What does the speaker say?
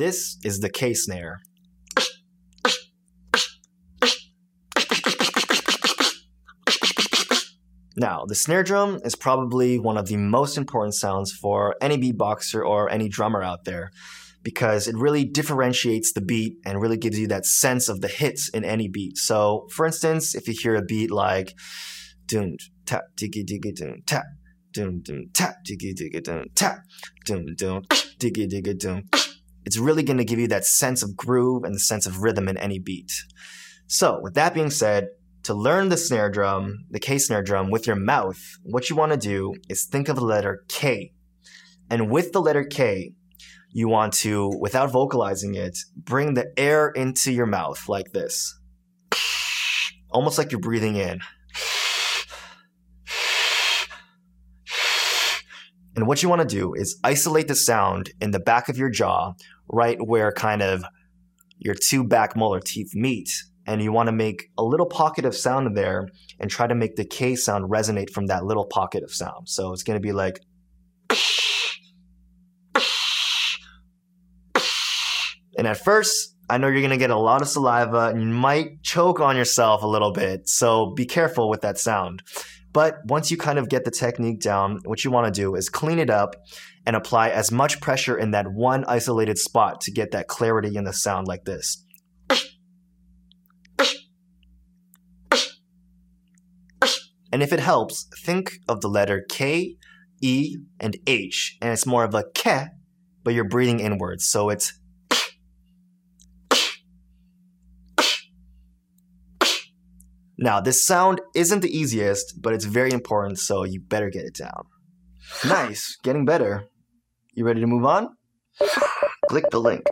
This is the K snare. Now, the snare drum is probably one of the most important sounds for any beatboxer or any drummer out there because it really differentiates the beat and really gives you that sense of the hits in any beat. So, for instance, if you hear a beat like doom tap diggy diggy doom tap doom doom tap diggy diggy doom tap doom doom diggy diggy doom it's really going to give you that sense of groove and the sense of rhythm in any beat. So, with that being said, to learn the snare drum, the K snare drum with your mouth, what you want to do is think of the letter K. And with the letter K, you want to, without vocalizing it, bring the air into your mouth like this. Almost like you're breathing in. And what you want to do is isolate the sound in the back of your jaw, right where kind of your two back molar teeth meet and you want to make a little pocket of sound there and try to make the K sound resonate from that little pocket of sound. So it's going to be like. And at first, I know you're going to get a lot of saliva and you might choke on yourself a little bit. So be careful with that sound. But once you kind of get the technique down, what you want to do is clean it up and apply as much pressure in that one isolated spot to get that clarity in the sound like this. And if it helps, think of the letter K, E, and H, and it's more of a K, but you're breathing inwards. So it's Now, this sound isn't the easiest, but it's very important, so you better get it down. Nice, getting better. You ready to move on? Click the link.